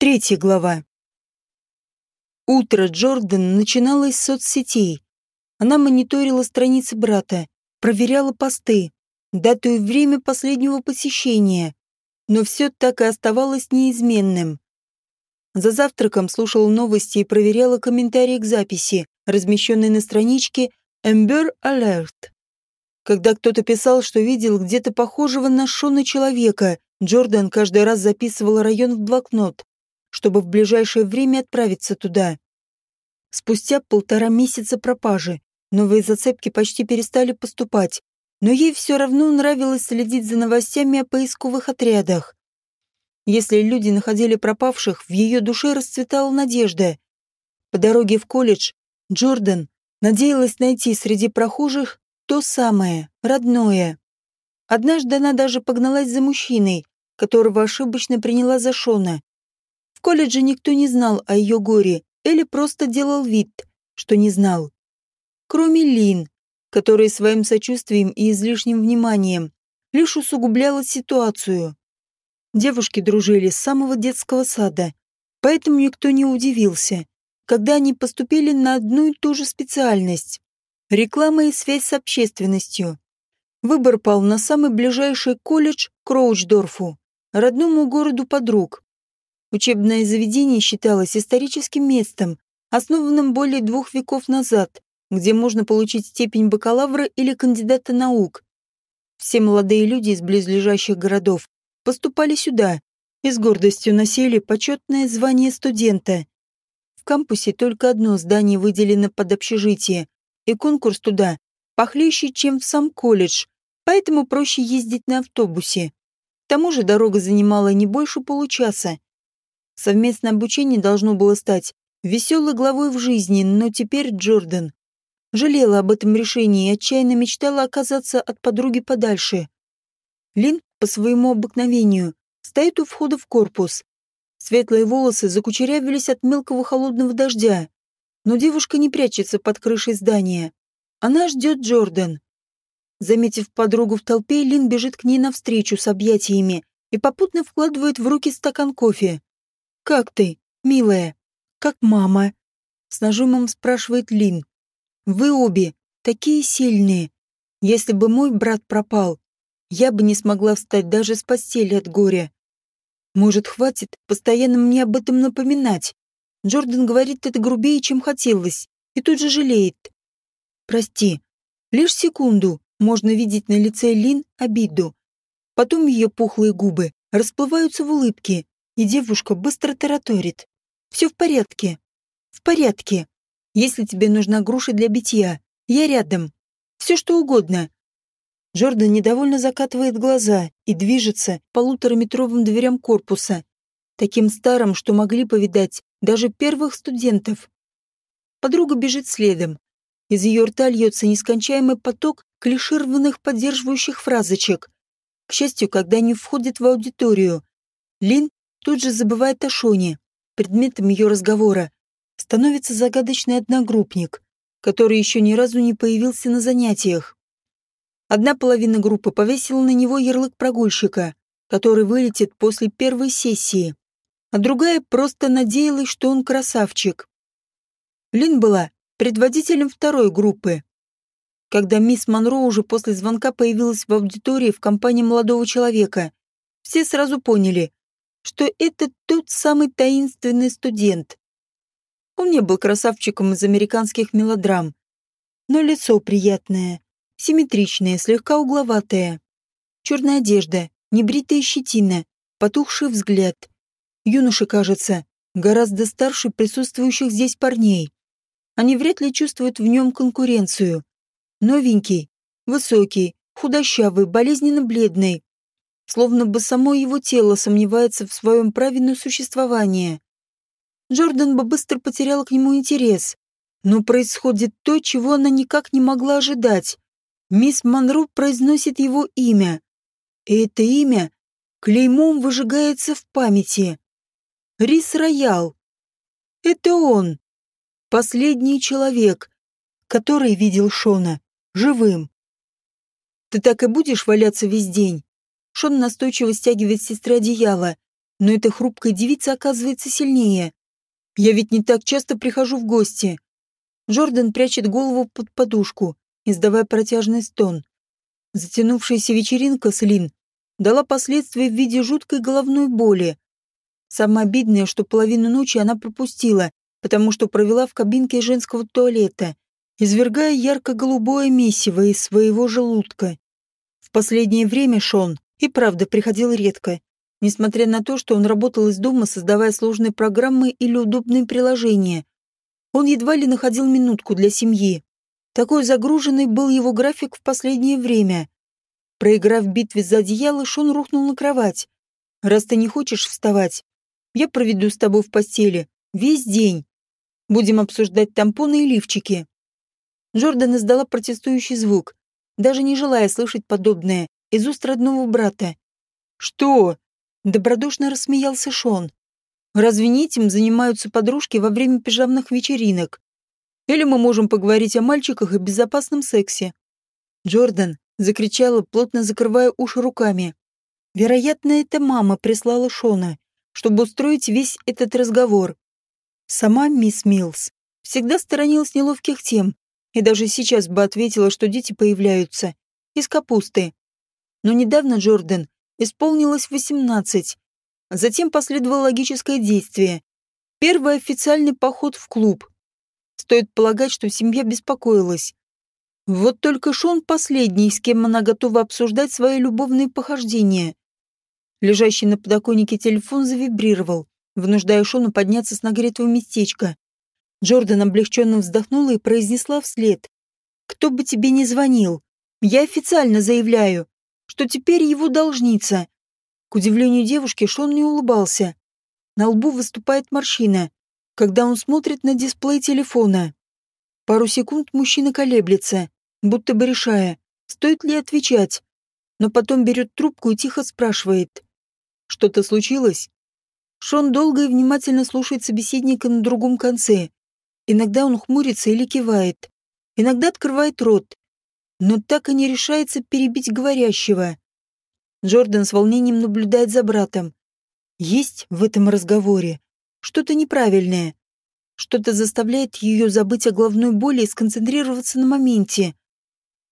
Третья глава. Утро Джордан начиналось с соцсетей. Она мониторила страницы брата, проверяла посты, дату и время последнего посещения, но все так и оставалось неизменным. За завтраком слушала новости и проверяла комментарии к записи, размещенной на страничке Amber Alert. Когда кто-то писал, что видел где-то похожего на Шона человека, Джордан каждый раз записывал район в блокнот, чтобы в ближайшее время отправиться туда. Спустя полтора месяца пропажи новые зацепки почти перестали поступать, но ей все равно нравилось следить за новостями о поисковых отрядах. Если люди находили пропавших, в ее душе расцветала надежда. По дороге в колледж Джордан надеялась найти среди прохожих то самое, родное. Однажды она даже погналась за мужчиной, которого ошибочно приняла за Шона. В колледже никто не знал о ее горе или просто делал вид, что не знал. Кроме Лин, которая своим сочувствием и излишним вниманием лишь усугубляла ситуацию. Девушки дружили с самого детского сада, поэтому никто не удивился, когда они поступили на одну и ту же специальность – реклама и связь с общественностью. Выбор пал на самый ближайший колледж Кроучдорфу, родному городу подруг. Учебное заведение считалось историческим местом, основанным более двух веков назад, где можно получить степень бакалавра или кандидата наук. Все молодые люди из близлежащих городов поступали сюда и с гордостью носили почетное звание студента. В кампусе только одно здание выделено под общежитие, и конкурс туда похлеще, чем в сам колледж, поэтому проще ездить на автобусе. К тому же дорога занимала не больше получаса, Совместное обучение должно было стать веселой главой в жизни, но теперь Джордан жалела об этом решении и отчаянно мечтала оказаться от подруги подальше. Лин, по своему обыкновению, стоит у входа в корпус. Светлые волосы закучерявились от мелкого холодного дождя, но девушка не прячется под крышей здания. Она ждет Джордан. Заметив подругу в толпе, Лин бежит к ней навстречу с объятиями и попутно вкладывает в руки стакан кофе. «Как ты, милая? Как мама?» С нажимом спрашивает Лин. «Вы обе такие сильные. Если бы мой брат пропал, я бы не смогла встать даже с постели от горя. Может, хватит постоянно мне об этом напоминать? Джордан говорит это грубее, чем хотелось, и тут же жалеет. Прости. Лишь секунду можно видеть на лице Лин обиду. Потом ее пухлые губы расплываются в улыбке, и девушка быстро тараторит. «Все в порядке. В порядке. Если тебе нужна груша для битья, я рядом. Все что угодно». Джордан недовольно закатывает глаза и движется полутораметровым дверям корпуса, таким старым, что могли повидать даже первых студентов. Подруга бежит следом. Из ее рта льется нескончаемый поток клишированных поддерживающих фразочек. К счастью, когда они входят в аудиторию, Лин тут же забывает о Шоне. Предметом ее разговора становится загадочный одногруппник, который еще ни разу не появился на занятиях. Одна половина группы повесила на него ярлык прогульщика, который вылетит после первой сессии, а другая просто надеялась, что он красавчик. Лин была предводителем второй группы. Когда мисс Монро уже после звонка появилась в аудитории в компании молодого человека, все сразу поняли, что это тот самый таинственный студент. Он не был красавчиком из американских мелодрам, но лицо приятное, симметричное, слегка угловатое. Черная одежда, небритая щетина, потухший взгляд. Юноша, кажется, гораздо старше присутствующих здесь парней. Они вряд ли чувствуют в нем конкуренцию. Новенький, высокий, худощавый, болезненно бледный, словно бы само его тело сомневается в своем праве на существование. Джордан бы быстро потеряла к нему интерес. Но происходит то, чего она никак не могла ожидать. Мисс Монро произносит его имя. И это имя клеймом выжигается в памяти. Рис Роял. Это он. Последний человек, который видел Шона живым. Ты так и будешь валяться весь день? Шон настойчиво стягивает сестре одеяло, Но эта хрупкая девица оказывается сильнее. Я ведь не так часто прихожу в гости. Джордан прячет голову под подушку, издавая протяжный стон. Затянувшаяся вечеринка с Лин дала последствия в виде жуткой головной боли. Самое обидное, что половину ночи она пропустила, потому что провела в кабинке женского туалета, извергая ярко-голубое месиво из своего желудка. В последнее время Шон и правда приходил редко, несмотря на то, что он работал из дома, создавая сложные программы или удобные приложения. Он едва ли находил минутку для семьи. Такой загруженный был его график в последнее время. Проиграв битве за одеяло, Шон рухнул на кровать. «Раз ты не хочешь вставать, я проведу с тобой в постели. Весь день. Будем обсуждать тампоны и лифчики». Джордан издала протестующий звук, даже не желая слышать подобное из уст родного брата. «Что?» — добродушно рассмеялся Шон. «Разве не этим занимаются подружки во время пижамных вечеринок? Или мы можем поговорить о мальчиках и безопасном сексе?» Джордан закричала, плотно закрывая уши руками. Вероятно, это мама прислала Шона, чтобы устроить весь этот разговор. Сама мисс Милс всегда сторонилась неловких тем, и даже сейчас бы ответила, что дети появляются из капусты. Но недавно Джордан исполнилось 18. Затем последовало логическое действие. Первый официальный поход в клуб. Стоит полагать, что семья беспокоилась. Вот только Шон последний, с кем она готова обсуждать свои любовные похождения. Лежащий на подоконнике телефон завибрировал, вынуждая Шона подняться с нагретого местечка. Джордан облегченно вздохнула и произнесла вслед. «Кто бы тебе ни звонил, я официально заявляю, что теперь его должница». К удивлению девушки, Шон не улыбался. На лбу выступает морщина, когда он смотрит на дисплей телефона. Пару секунд мужчина колеблется, будто бы решая, стоит ли отвечать, но потом берет трубку и тихо спрашивает. «Что-то случилось?» Шон долго и внимательно слушает собеседника на другом конце. Иногда он хмурится или кивает. Иногда открывает рот. Но так и не решается перебить говорящего. Джордан с волнением наблюдает за братом. Есть в этом разговоре что-то неправильное. Что-то заставляет ее забыть о головной боли и сконцентрироваться на моменте.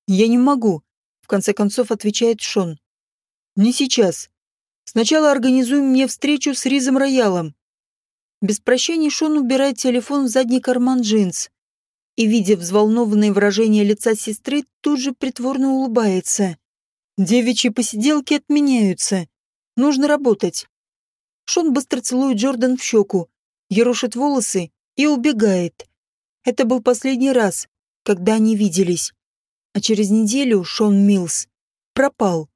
«Я не могу», — в конце концов отвечает Шон. «Не сейчас. Сначала организуем мне встречу с Ризом Роялом. Без прощания Шон убирает телефон в задний карман джинс и, видя взволнованное выражение лица сестры, тут же притворно улыбается. Девичьи посиделки отменяются. Нужно работать. Шон быстро целует Джордан в щеку, ерошит волосы и убегает. Это был последний раз, когда они виделись. А через неделю Шон Милс пропал.